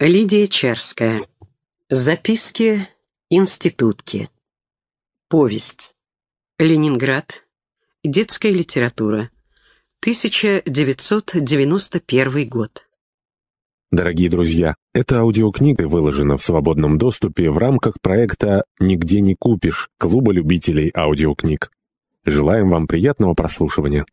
Лидия Чарская. Записки институтки. Повесть. Ленинград. Детская литература. 1991 год. Дорогие друзья, эта аудиокнига выложена в свободном доступе в рамках проекта «Нигде не купишь» Клуба любителей аудиокниг. Желаем вам приятного прослушивания.